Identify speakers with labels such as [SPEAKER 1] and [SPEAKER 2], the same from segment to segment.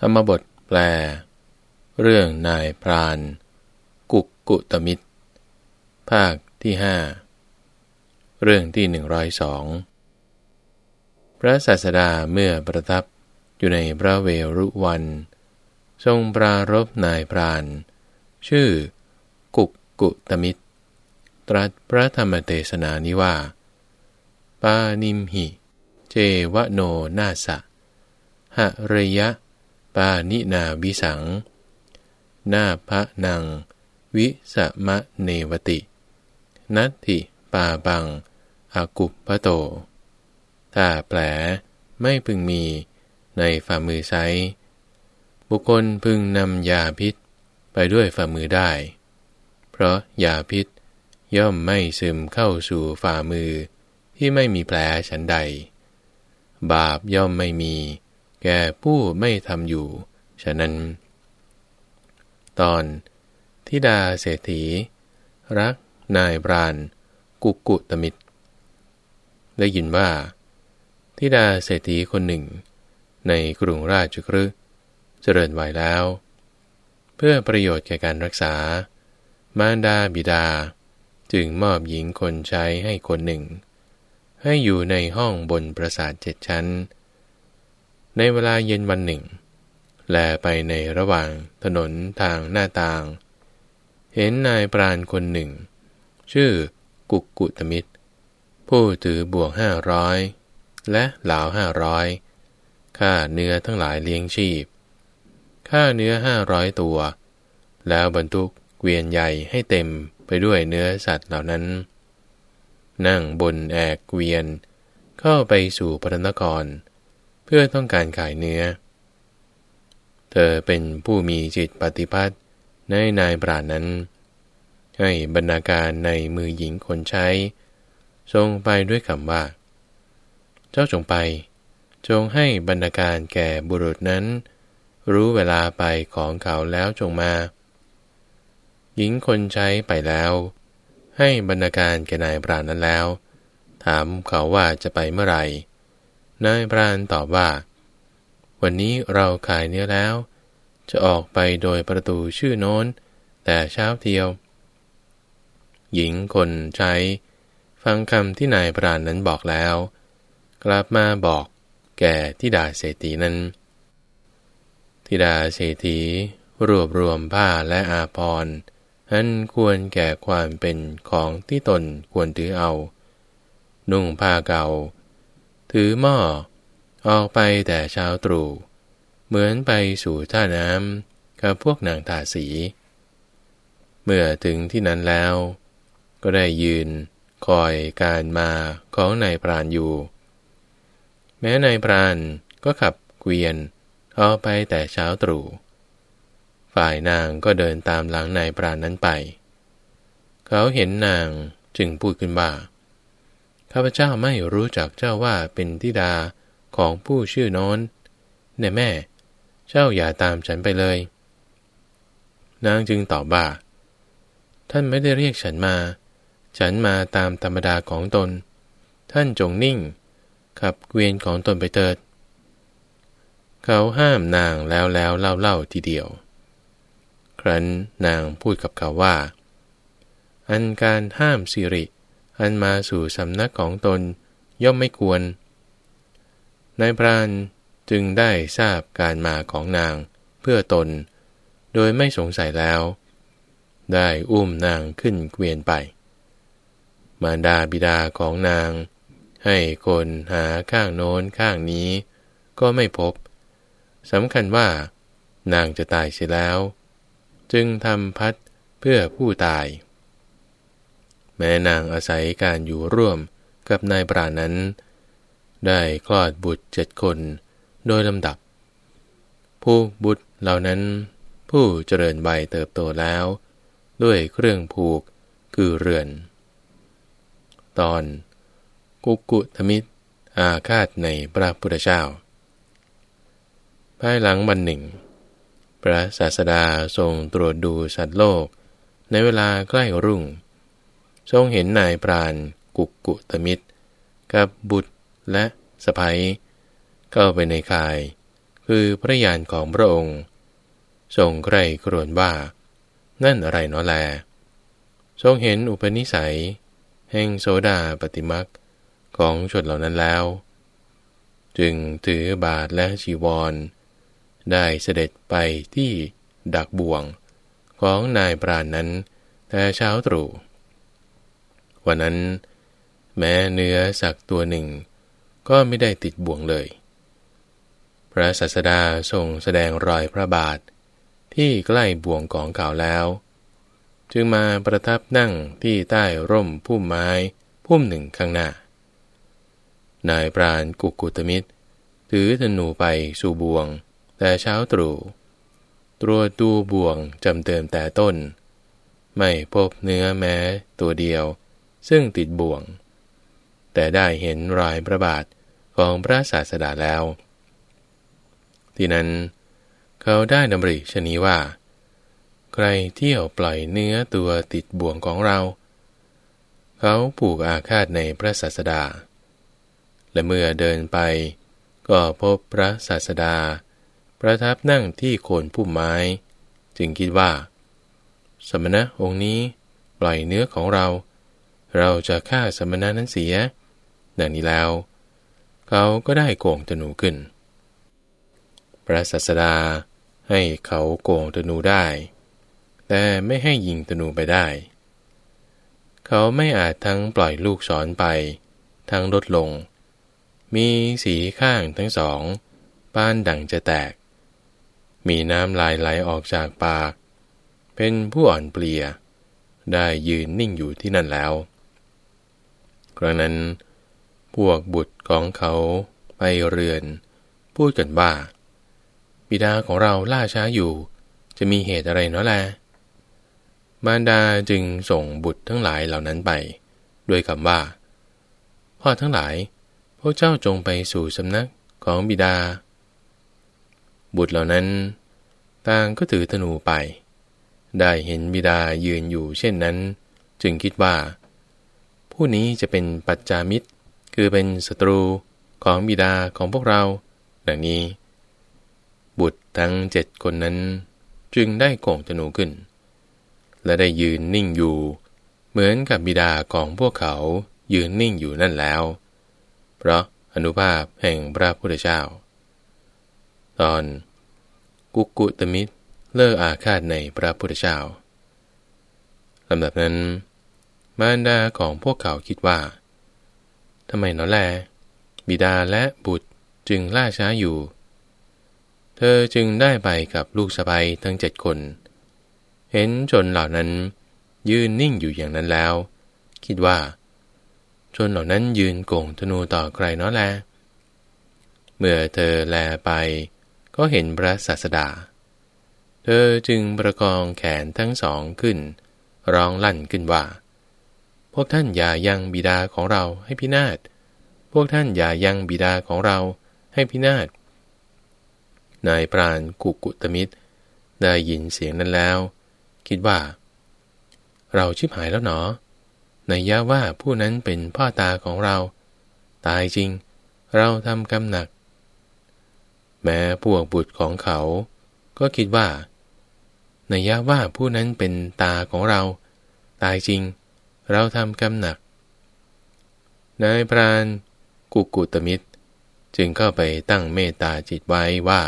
[SPEAKER 1] ธรรมบทแปล เรื่องนายพราน กุกกุตมิตร ภาคที่ห้าเรื่องที่หนึ่งร้อยสองพระศาสดาเมื่อประทับอยู่ในพระเวรุวัน ทรงปรารบนายพราน ชื่อ กุกกุตมิตร ตรัสพระธรรมเทศนานิว่า ปานิมหิ เจวโนนาสะหะระยะ ปานินาวิสัง นาพระนัง วิสมะเนวติ นัตถิปาบังอากุปปโต ถ้าแผลไม่พึงมีในฝ่ามือไซบุคคลพึงนำยาพิษไปด้วยฝ่ามือได้ เพราะยาพิษย่อมไม่ซึมเข้าสู่ฝ่ามือที่ไม่มีแผลฉันใด บาปย่อมไม่มี แก่ผู้ไม่ทำอยู่ ฉะนั้น ตอนทิดาเศรษฐี รักนายบราน กุกุตมิตร ได้ยินว่าทิดาเศรษฐีคนหนึ่ง ในกรุงราชกฤห์เจริญวัยแล้ว เพื่อประโยชน์แก่การรักษา มารดาบิดา จึงมอบหญิงคนใช้ให้คนหนึ่ง ให้อยู่ในห้องบนปราสาทเจ็ดชั้น ในเวลาเย็นวันหนึ่ง แลไปในระหว่างถนนทางหน้าต่าง เห็นนายปราณคนหนึ่ง ชื่อกุกกุตมิตร ผู้ถือบวกห้าร้อยและเหลาห้าร้อยค่าเนื้อทั้งหลายเลี้ยงชีพ ค่าเนื้อห้าร้อยตัว แล้วบรรทุกเกวียนใหญ่ให้เต็มไปด้วยเนื้อสัตว์เหล่านั้น นั่งบนแอกเกวียน เข้าไปสู่พระนคร เพื่อต้องการขายเนื้อ เธอเป็นผู้มีจิตปฏิพัติ ในนายปราณนั้น ให้บรรณาการในมือหญิงคนใช้ ทรงไปด้วยคำว่า เจ้าจงไป จงให้บรรณาการแก่บุรุษนั้น รู้เวลาไปของเขาแล้วจงมา หญิงคนใช้ไปแล้ว ให้บรรณาการแก่นายปราณนั้นแล้ว ถามเขาว่าจะไปเมื่อไหร่ นายพรานตอบว่า วันนี้เราขายเนื้อแล้ว จะออกไปโดยประตูชื่อโน้น แต่เช้าเทียว หญิงคนใช้ ฟังคำที่นายพรานนั้นบอกแล้ว กลับมาบอกแก่ทิดาเศรษฐีนั้นทิดาเศรษฐีรวบรวมผ้าและอาภรณ์อันควรแก่ความเป็นของที่ตนควรถือเอา นุ่งผ้าเก่า ถือหม้อออกไปแต่เช้าตรู่เหมือนไปสู่ท่าน้ำกับพวกนางทาสี เมื่อถึงที่นั้นแล้ว ก็ได้ยืนคอยการมาของนายพรานอยู่ แม้นายพรานก็ขับเกวียนออกไปแต่เช้าตรู่ฝ่ายนางก็เดินตามหลังนายพรานนั้นไป เขาเห็นนางจึงพูดขึ้นว่า ข้าพเจ้าไม่รู้จักเจ้าว่าเป็นธิดาของผู้ชื่อโน้นเนี่ยแม่ เจ้าอย่าตามฉันไปเลย นางจึงตอบว่าท่านไม่ได้เรียกฉันมา ฉันมาตามธรรมดาของตน ท่านจงนิ่ง ขับเกวียนของตนไปเถิด เขาห้ามนางแล้วแล้วเล่าเล่าทีเดียว ครั้นนางพูดกับเขาว่า อันการห้ามสิริ อันมาสู่สำนักของตนย่อมไม่ควร นายพรานจึงได้ทราบการมาของนางเพื่อตน โดยไม่สงสัยแล้ว ได้อุ้มนางขึ้นเกวียนไป มารดาบิดาของนาง ให้คนหาข้างโน้นข้างนี้ ก็ไม่พบสำคัญว่า นางจะตายเสียแล้ว จึงทำพัดเพื่อผู้ตาย แม่นางอาศัยการอยู่ร่วมกับนายปรานั้น ได้คลอดบุตรเจ็ดคนโดยลำดับ ผู้บุตรเหล่านั้น ผู้เจริญใบเติบโตแล้ว ด้วยเครื่องผูกคือเรือน ตอน กุกุธมิตรอาคาดในพระพุทธเจ้า ภายหลังวันหนึ่ง พระศาสดาทรงตรวจดูสัตว์โลกในเวลาใกล้รุ่ง ทรงเห็นนายปราณกุกกุตมิตร กับบุตรและสะพ้ยเข้าไปในคาย คือพระญาณของพระองค์ ทรงใคร่ครวญว่า นั่นอะไรเนาะแล ทรงเห็นอุปนิสัย แห่งโสดาปฏิมักของชนเหล่านั้นแล้ว จึงถือบาทและชีวร ได้เสด็จไปที่ดักบ่วงของนายปราณนนั้นแต่เช้าตรู่ วันนั้น แม้เนื้อสักตัวหนึ่ง ก็ไม่ได้ติดบ่วงเลย พระสัสดาทรงแสดงรอยพระบาท ที่ใกล้บ่วงของเก่าแล้ว จึงมาประทับนั่งที่ใต้ร่มพุ่มไม้พุ่มหนึ่งข้างหน้า นายปราณกุกุตมิตร ถือธนูไปสู่บ่วง แต่เช้าตรู่ตรวจดูบ่วงจำเติมแต่ต้น ไม่พบเนื้อแม้ตัวเดียว ซึ่งติดบ่วง แต่ได้เห็นรอยพระบาทของพระศาสดาแล้ว ที่นั้น เขาได้ดำริชนีว่า ใครเที่ยวปล่อยเนื้อตัวติดบ่วงของเรา เขาผูกอาฆาตในพระศาสดา และเมื่อเดินไป ก็พบพระศาสดา ประทับนั่งที่โคนพุ่มไม้ จึงคิดว่า สมณะองค์นี้ปล่อยเนื้อของเรา เราจะฆ่าสมณะนั้นเสีย ดังนี้แล้ว เขาก็ได้โกงธนูขึ้น พระสัสดาให้เขาโกงธนูได้ แต่ไม่ให้ยิงธนูไปได้ เขาไม่อาจทั้งปล่อยลูกศรไป ทั้งลดลง มีสีข้างทั้งสองป้านดังจะแตก มีน้ำลายไหลออกจากปาก เป็นผู้อ่อนเปลี่ยได้ยืนนิ่งอยู่ที่นั่นแล้ว ครั้งนั้น พวกบุตรของเขาไปเรือน พูดกันว่า บิดาของเราล่าช้าอยู่ จะมีเหตุอะไรเนาะแลมารดาจึงส่งบุตรทั้งหลายเหล่านั้นไป ด้วยคำว่า พ่อทั้งหลาย พวกเจ้าจงไปสู่สำนักของบิดา บุตรเหล่านั้นต่างก็ถือธนูไป ได้เห็นบิดายืนอยู่เช่นนั้น จึงคิดว่า ผู้นี้จะเป็นปัจจามิตร คือเป็นศัตรูของบิดาของพวกเราดังนี้ บุตรทั้งเจ็ดคนนั้นจึงได้โก่งธนูขึ้น และได้ยืนนิ่งอยู่ เหมือนกับบิดาของพวกเขายืนนิ่งอยู่นั่นแล้ว เพราะอนุภาพแห่งพระพุทธเจ้า ตอน กุกุตมิตรเลิกอาฆาตในพระพุทธเจ้าลำดับนั้น มารดาของพวกเขาคิดว่าทำไมนอแล บิดาและบุตรจึงล่าช้าอยู่ เธอจึงได้ไปกับลูกสะใภ้ทั้งเจ็ดคน เห็นชนเหล่านั้น ยืนนิ่งอยู่อย่างนั้นแล้ว คิดว่า ชนเหล่านั้นยืนโก่งธนูต่อใครน้อแล เมื่อเธอแลไป ก็เห็นพระศาสดา เธอจึงประคองแขนทั้งสองขึ้น ร้องลั่นขึ้นว่า พวกท่านอย่ายังบิดาของเราให้พินาศ พวกท่านอย่ายังบิดาของเราให้พินาศ นายปราณกุกุตมิตร ได้ยินเสียงนั้นแล้ว คิดว่า เราชิบหายแล้วหนอ ในยะว่าผู้นั้นเป็นพ่อตาของเรา ตายจริง เราทำกรรมหนัก แม้พวกบุตรของเขา ก็คิดว่าในยะว่าผู้นั้นเป็นตาของเรา ตายจริง เราทำกรรมหนัก นายพรานกุกุตมิตร จึงเข้าไปตั้งเมตตาจิตไว้ว่า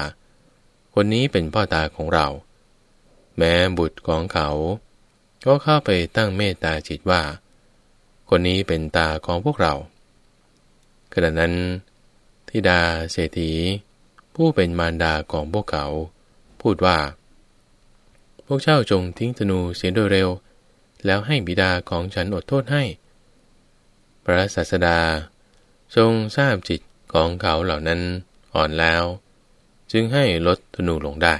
[SPEAKER 1] คนนี้เป็นพ่อตาของเรา แม้บุตรของเขา ก็เข้าไปตั้งเมตตาจิตว่า คนนี้เป็นตาของพวกเราขณะนั้นทิดาเศรษฐี ผู้เป็นมารดาของพวกเขา พูดว่า พวกเจ้าจงทิ้งธนูเสียโดยเร็ว แล้วให้บิดาของฉันอดโทษให้ พระศาสดา ทรงทราบจิตของเขาเหล่านั้นอ่อนแล้ว จึงให้ลดธนูลงได้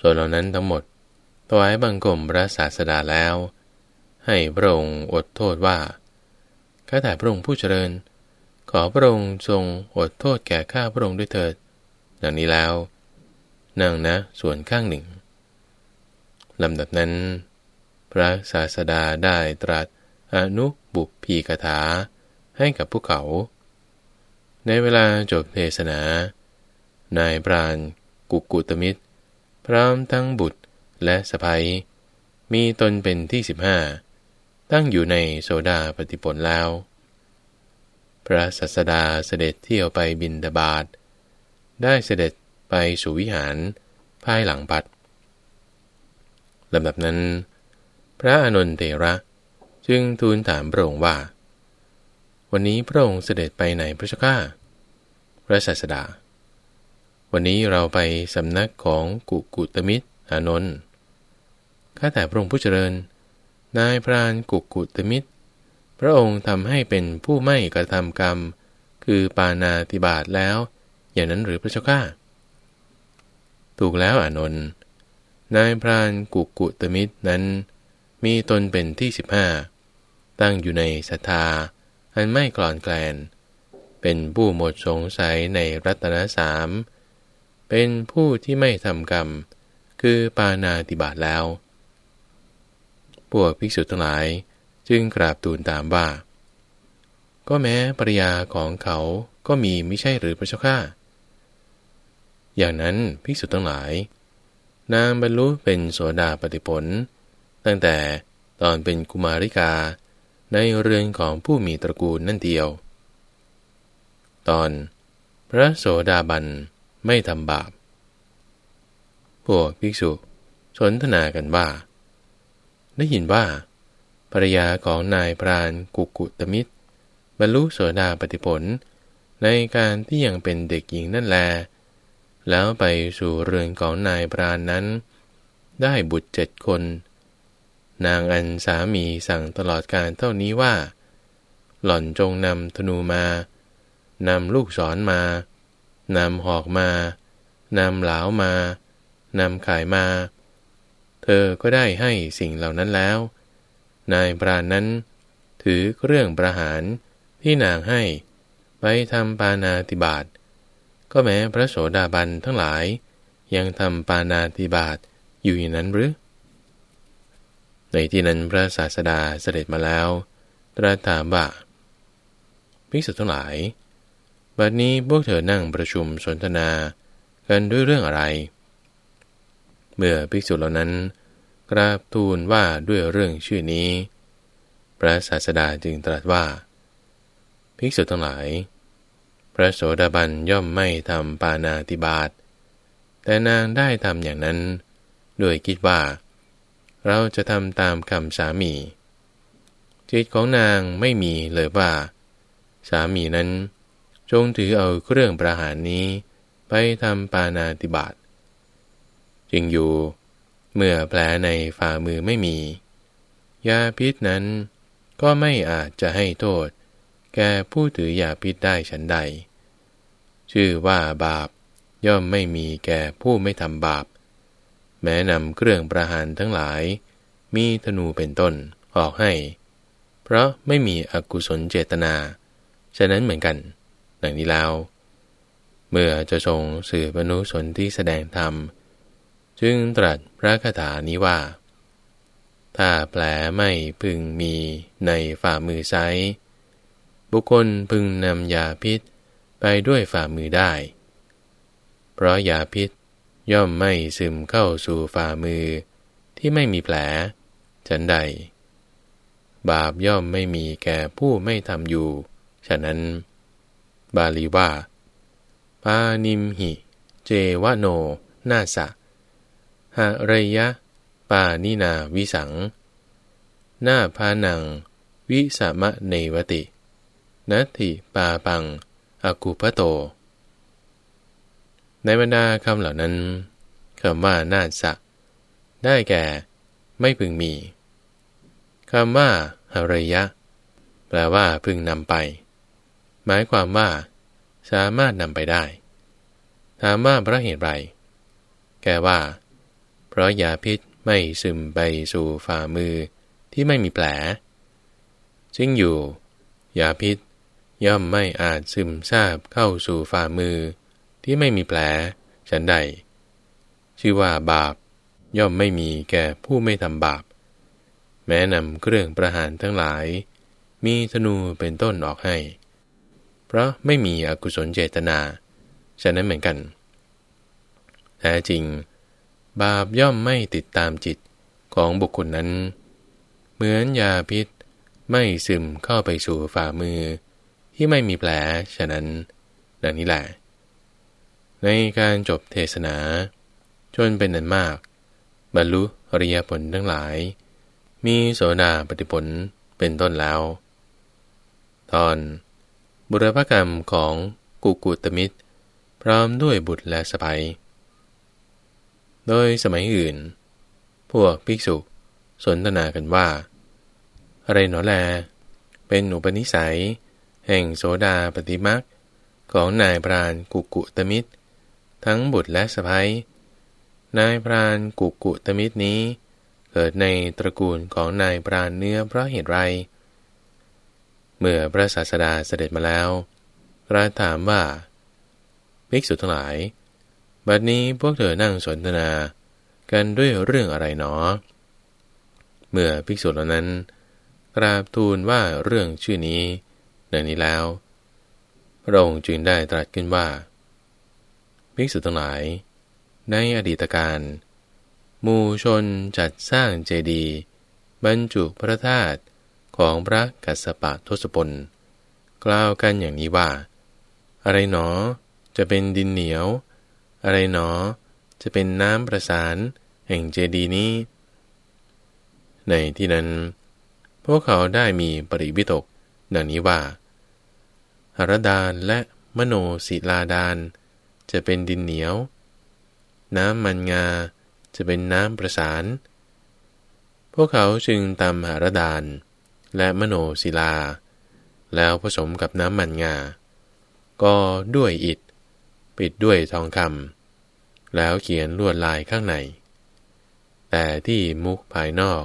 [SPEAKER 1] ส่วนเหล่านั้นทั้งหมดถวายบังคมพระศาสดาแล้ว ให้พระองค์อดโทษว่าข้าแต่พระองค์ผู้เจริญ ขอพระองค์ทรงอดโทษแก่ข้าพระองค์ด้วยเถิด ดังนี้แล้วนั่งนะส่วนข้างหนึ่งลำดับนั้น พระศาสดาได้ตรัสอนุบุพีกถา ให้กับพวกเขา ในเวลาจบเทศนา นายปราณกุกุตมิตร พร้อมทั้งบุตรและสะพ้ยมีตนเป็นที่สิบห้าตั้งอยู่ในโซดาปฏิปลแล้ว พระสัสดาเสด็จเที่ยวไปบินดาบาดได้เสด็จไปสู่วิหารภายหลังปัดลำดับนั้น พระอนุนเตระจึงทูลถามพระองค์ว่า วันนี้พระองค์เสด็จไปไหนพระเจ้าข้าพระสัสดา วันนี้เราไปสำนักของกุกุตมิตรอานนท์ข้าแต่พระองค์ผู้เจริญ นายพรานกุกุตมิตร พระองค์ทำให้เป็นผู้ไม่กระทำกรรม คือปานาติบาตแล้ว อย่างนั้นหรือพระเจ้าข้าถูกแล้วอานนท์นายพรานกุกุตมิตรนั้น มีตนเป็นที่สิบห้าตั้งอยู่ในศรัทธา อันไม่กลอนแกลน เป็นผู้หมดสงสัยในรัตนสาม เป็นผู้ที่ไม่ทำกรรม คือปานาติบาตแล้ว พวกภิกษุทั้งหลายจึงกราบทูลตามว่า ก็แม้ปริยาของเขาก็มีไม่ใช่หรือพระเจ้าข้าอย่างนั้นภิกษุทั้งหลาย นางบรรลุเป็นโสดาปฏิผล ตั้งแต่ตอนเป็นกุมาริกา ในเรือนของผู้มีตระกูลนั่นเดียว ตอน พระโสดาบันไม่ทำบาป พวกภิกษุสนทนากันว่า ได้ยินว่าภรรยาของนายพรานกุกุตมิตร บรรลุโสดาปฏิผล ในการที่ยังเป็นเด็กหญิงนั่นแล แล้วไปสู่เรือนของนายพรานนั้น ได้บุตรเจ็ดคน นางอันสามีสั่งตลอดการเท่านี้ว่า หล่อนจงนำธนูมานำลูกศรมานำหอกมานำเหลามา นำขายมา เธอก็ได้ให้สิ่งเหล่านั้นแล้ว นายพรานนั้น ถือเครื่องประหารที่นางให้ไปทำปานาติบาตก็แม้พระโสดาบันทั้งหลาย ยังทำปานาติบาตอยู่อย่างนั้นหรือ ในที่นั้นพระศาสดาเสด็จมาแล้ว ตรัสถามว่าภิกษุทั้งหลาย บัดนี้พวกเธอนั่งประชุมสนทนากันด้วยเรื่องอะไร เมื่อภิกษุเหล่านั้นกราบทูลว่าด้วยเรื่องชื่อนี้ พระศาสดาจึงตรัสว่า ภิกษุทั้งหลาย พระโสดาบันย่อมไม่ทำปานาติบาตแต่นางได้ทำอย่างนั้น โดยคิดว่า เราจะทำตามคำสามี จิตของนางไม่มีเลยว่า สามีนั้น จงถือเอาเครื่องประหารนี้ ไปทำปานาติบาตจึงอยู่ เมื่อแผลในฝ่ามือไม่มี ยาพิษนั้นก็ไม่อาจจะให้โทษ แก่ผู้ถือยาพิษได้ฉันใด ชื่อว่าบาปย่อมไม่มีแก่ผู้ไม่ทำบาป แม้นำเครื่องประหารทั้งหลาย มีธนูเป็นต้นออกให้ เพราะไม่มีอกุศลเจตนา ฉะนั้นเหมือนกัน ดังนี้แล้ว เมื่อจะทรงสื่อบรรนุสนที่แสดงธรรม จึงตรัสพระคาถานี้ว่า ถ้าแผลไม่พึงมีในฝ่ามือไซบุคคลพึงนำยาพิษไปด้วยฝ่ามือได้ เพราะยาพิษ ย่อมไม่ซึมเข้าสู่ฝ่ามือ ที่ไม่มีแผล ฉันใด บาปย่อมไม่มีแก่ผู้ไม่ทำอยู่ ฉะนั้น บาลีว่า ปานิมหิ เจวโน นาสะหะเรยะ ปานินาวิสัง หน้าพานัง วิสามะเนวติ นัตถิปาปังอากุพโต ในบรรดาคำเหล่านั้นคำว่านาสักได้แก่ ไม่พึงมีคำว่าหารยะ แปลว่าพึงนำไป หมายความว่า สามารถนำไปได้ ถามว่าเพราะเหตุไรแก่ว่า เพราะยาพิษไม่ซึมไปสู่ฝ่ามือที่ไม่มีแผลจึงอยู่ยาพิษย่อมไม่อาจซึมซาบเข้าสู่ฝ่ามือ ที่ไม่มีแผลฉันใด ชื่อว่าบาปย่อมไม่มีแก่ผู้ไม่ทำบาป แม้นำเครื่องประหารทั้งหลาย มีธนูเป็นต้นออกให้ เพราะไม่มีอกุศลเจตนา ฉะนั้นเหมือนกัน แท้จริง บาปย่อมไม่ติดตามจิตของบุคคลนั้น เหมือนยาพิษไม่ซึมเข้าไปสู่ฝ่ามือ ที่ไม่มีแผล ฉะนั้น ดังนี้แหละ ในการจบเทศนา จนเป็นนันมาก บรรลุอริยผลทั้งหลาย มีโสดาปฏิผลเป็นต้นแล้ว ตอน บุรพกรรมของกุกุตมิตร พร้อมด้วยบุตรและสะใภ้โดยสมัยอื่น พวกภิกษุสนทนากันว่า อะไรหนอแล เป็นอุปนิสัย แห่งโสดาปฏิมักของนายพรานกุกุตมิตร ทั้งบุตรและสะใภ้นายพรานกุกุตมิตรนี้ เกิดในตระกูลของนายพรานเนื้อเพราะเหตุไร เมื่อพระศาสดาเสด็จมาแล้วพระถามว่าภิกษุทั้งหลาย บัดนี้พวกเธอนั่งสนทนากันด้วยเรื่องอะไรหนอ เมื่อภิกษุเหล่านั้น กราบทูลว่าเรื่องชื่อนี้ดังนี้แล้วพระองค์จึงได้ตรัสขึ้นว่า ภิกษุทั้งหลาย ในอดีตการมูชนจัดสร้างเจดีย์บรรจุพระธาตุของพระกัสสปะทศพล กล่าวกันอย่างนี้ว่า อะไรหนอจะเป็นดินเหนียว อะไรหนอจะเป็นน้ำประสานแห่งเจดีนี้ ในที่นั้น พวกเขาได้มีปริวิตกดังนี้ว่าหรดานและมโนศิลาดาน จะเป็นดินเหนียว น้ำมันงา จะเป็นน้ำประสาน พวกเขาจึงตำหารดาน และมโนศิลา แล้วผสมกับน้ำมันงา ก็ด้วยอิฐ ปิดด้วยทองคำแล้วเขียนลวดลายข้างใน แต่ที่มุกภายนอก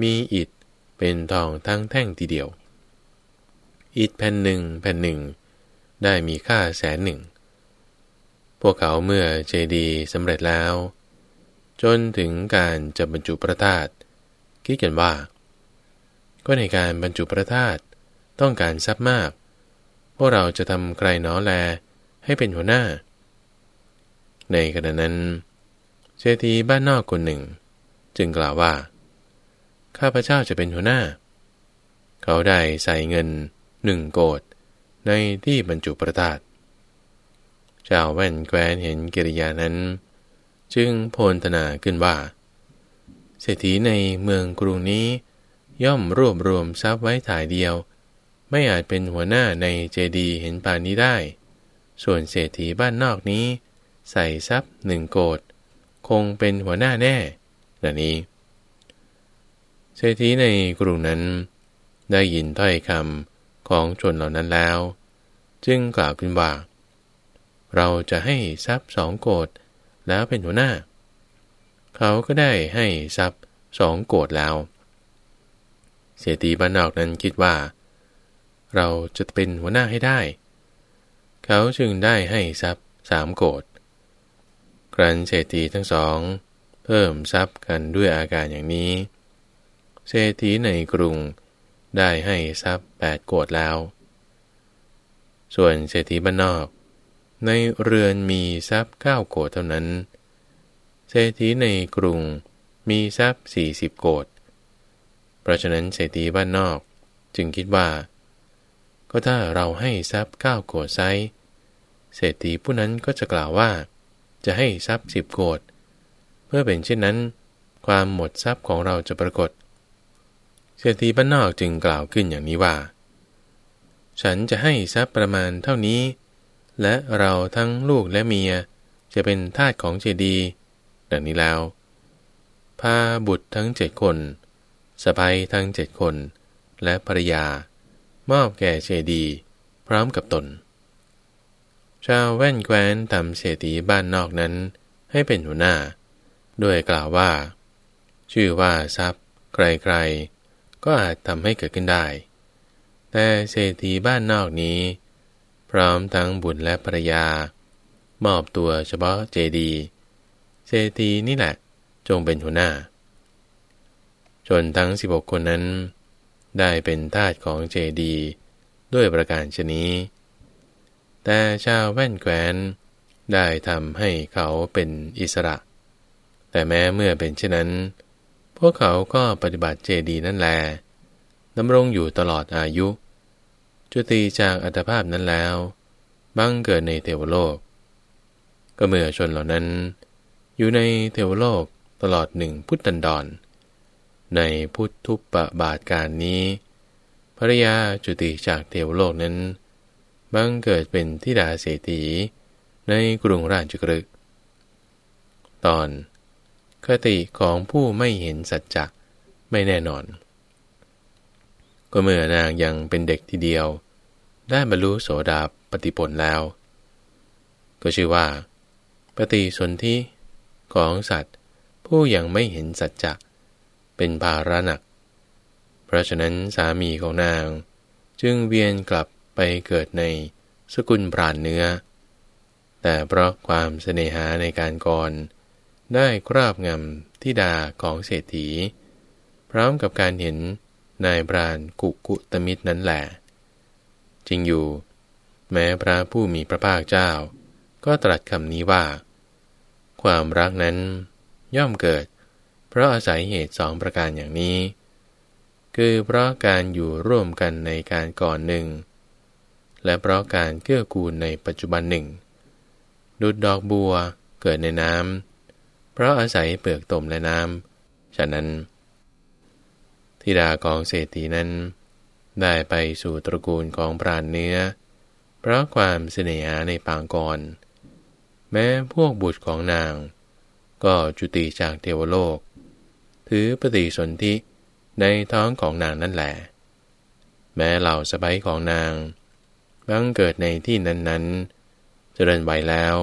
[SPEAKER 1] มีอิฐเป็นทองทั้งแท่งทีเดียว อิฐแผ่นหนึ่งแผ่นหนึ่ง ได้มีค่าแสนหนึ่ง พวกเขาเมื่อเจดีสำเร็จแล้ว จนถึงการจะบรรจุพระธาตุคิดกันว่า ก็ในการบรรจุพระธาตุต้องการทรัพย์มาก พวกเราจะทำใครน้อแลให้เป็นหัวหน้า ในขณะนั้นเศรษฐีบ้านนอกคนหนึ่ง จึงกล่าวว่า ข้าพเจ้าจะเป็นหัวหน้า เขาได้ใส่เงินหนึ่งโกดในที่บรรจุประทาต เจ้าแว่นแควนเห็นกิริยานั้น จึงโพลธนาขึ้นว่า เศรษฐีในเมืองกรุงนี้ ย่อมรวบรวมทรัพย์ไว้ถ่ายเดียว ไม่อาจเป็นหัวหน้าในเจดีเห็นปานนี้ได้ ส่วนเศรษฐีบ้านนอกนี้ ใส่ทรัพย์หนึ่งโกดคงเป็นหัวหน้าแน่ดังนี้ เศรษฐีในกรุงนั้น ได้ยินถ้อยคำของชนเหล่านั้นแล้ว จึงกล่าวขึ้นว่า เราจะให้ทรัพย์สองโกดแล้วเป็นหัวหน้า เขาก็ได้ให้ทรัพย์สองโกดแล้ว เศรษฐีบ้านนอกนั้นคิดว่า เราจะเป็นหัวหน้าให้ได้ เขาจึงได้ให้ทรัพย์สามโกดครั้นเศรษฐีทั้งสอง เพิ่มทรัพย์กันด้วยอาการอย่างนี้ เศรษฐีในกรุงได้ให้ทรัพย์แปดโกดแล้ว ส่วนเศรษฐีบ้านนอก ในเรือนมีทรัพย์เก้าโกดเท่านั้น เศรษฐีในกรุงมีทรัพย์สี่สิบโกดเพราะฉะนั้นเศรษฐีบ้านนอกจึงคิดว่า ก็ถ้าเราให้ทรัพย์เก้าโกดไซเศรษฐีผู้นั้นก็จะกล่าวว่า จะให้ทรัพย์สิบโกดเมื่อเป็นเช่นนั้น ความหมดทรัพย์ของเราจะปรากฏ เศรษฐีบ้านนอกจึงกล่าวขึ้นอย่างนี้ว่า ฉันจะให้ทรัพย์ประมาณเท่านี้ และเราทั้งลูกและเมียจะเป็นทาสของเจดีดังนี้แล้วพาบุตรทั้งเจ็ดคนสะพ้ยทั้งเจ็ดคน และภรรยา มอบแก่เจดี พร้อมกับตน ชาวแว่นแคว้นทำเศรษฐีบ้านนอกนั้นให้เป็นหัวหน้า ด้วยกล่าวว่า ชื่อว่าทรัพย์ใครๆก็อาจทำให้เกิดขึ้นได้ แต่เศรษฐีบ้านนอกนี้ พร้อมทั้งบุญและภรรยา มอบตัวเฉพาะเจดีเศรษฐีนี่แหละจงเป็นหัวหน้าจนทั้งสิบกคนนั้น ได้เป็นทาสของเจดีด้วยประการชนี้ แต่ชาวแว่นแควนได้ทำให้เขาเป็นอิสระ แต่แม้เมื่อเป็นเช่นนั้น พวกเขาก็ปฏิบัติเจดีนั่นแลดำรงอยู่ตลอดอายุ จุติจากอัตภาพนั้นแล้ว บังเกิดในเทวโลก ก็เมื่อชนเหล่านั้น อยู่ในเทวโลกตลอดหนึ่งพุทธันดร ในพุทธุปปบาทการนี้ภรยาจุติจากเทวโลกนั้น บังเกิดเป็นทิดาเศรษฐีในกรุงราชกฤกตอนคติของผู้ไม่เห็นสัจจะไม่แน่นอน ก็เมื่อนางยังเป็นเด็กทีเดียว ได้บรรลุโสดาปฏิผลแล้ว ก็ชื่อว่า ปฏิสนธิของสัตว์ ผู้ยังไม่เห็นสัจจะเป็นภาระหนัก เพราะฉะนั้นสามีของนางจึงเวียนกลับไปเกิดในสกุลปราณเนื้อ แต่เพราะความเสน่หาในการก่อนได้คราบงำทิดาของเศรษฐี พร้อมกับการเห็น นายปราณกุกุตมิตรนั้นแหละจริงอยู่ แม้พระผู้มีพระภาคเจ้า ก็ตรัสคำนี้ว่า ความรักนั้นย่อมเกิด เพราะอาศัยเหตุสองประการอย่างนี้ คือเพราะการอยู่ร่วมกันในการก่อนหนึ่ง และเพราะการเกื้อกูลในปัจจุบันหนึ่ง ดุดดอกบัวเกิดในน้ำเพราะอาศัยเปลือกตมและน้ำฉะนั้น ธิดาของเศรษฐีนั้น ได้ไปสู่ตระกูลของปราณเนื้อ เพราะความเสน่หาในปางก่อนแม้พวกบุตรของนาง ก็จุติจากเทวโลก ถือปฏิสนธิในท้องของนางนั่นแหละแม้เหล่าสบายของนางบังเกิดในที่นั้นๆ เจริญไวแล้ว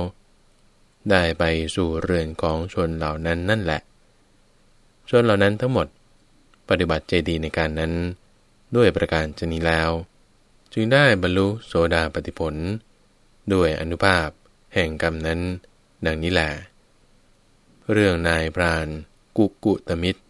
[SPEAKER 1] ได้ไปสู่เรือนของชนเหล่านั้นนั่นแหละ ชนเหล่านั้นทั้งหมด ปฏิบัติเจดีในการนั้น ด้วยประการชนีแล้ว จึงได้บรรลุโสดาปฏิผล ด้วยอนุภาพแห่งกรรมนั้น ดังนี้แหละเรื่องนายพรานกุกุตมิตร